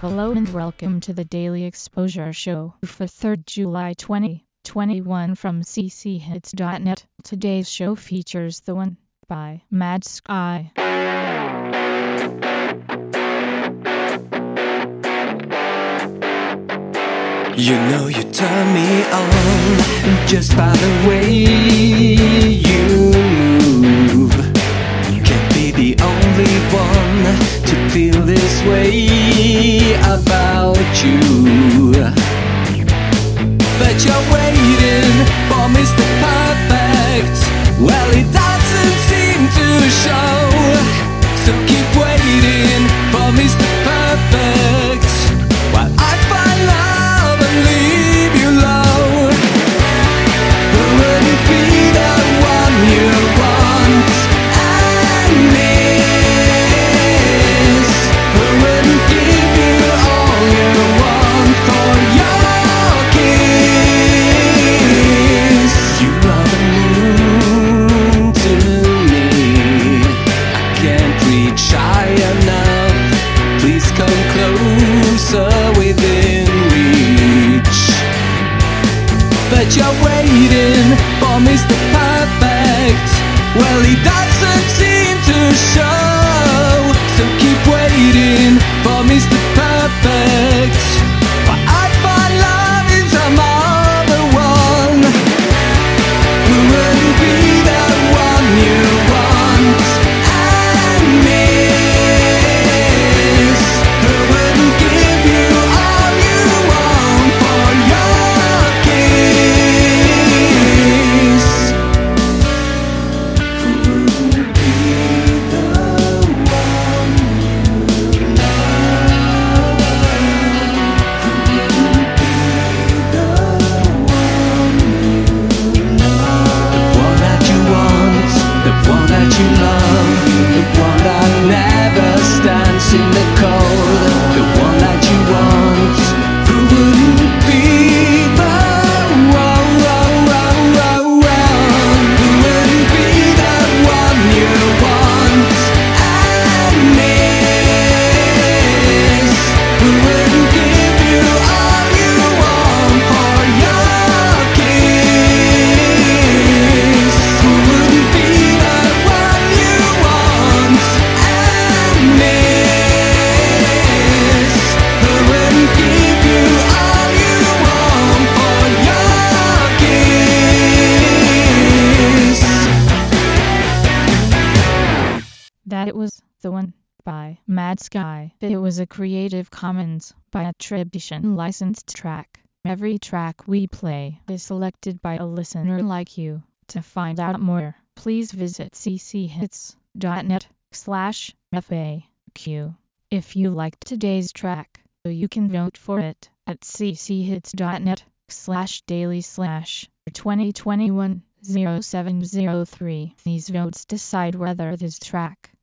Hello and welcome to the Daily Exposure Show for 3rd July 2021 from cchits.net. Today's show features the one by Mad Sky. You know you turn me on just by the way to feel this way about you. But you're But you're waiting for Mr. Perfect. Well, he doesn't seem to show. So keep waiting for Mr. Perfect. That it was the one by Mad Sky. It was a Creative Commons by attribution licensed track. Every track we play is selected by a listener like you. To find out more, please visit cchits.net slash FAQ. If you liked today's track, you can vote for it at cchits.net slash daily slash 2021 0703. These votes decide whether this track